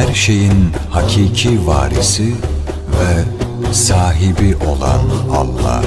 her şeyin hakiki varisi ve sahibi olan Allah.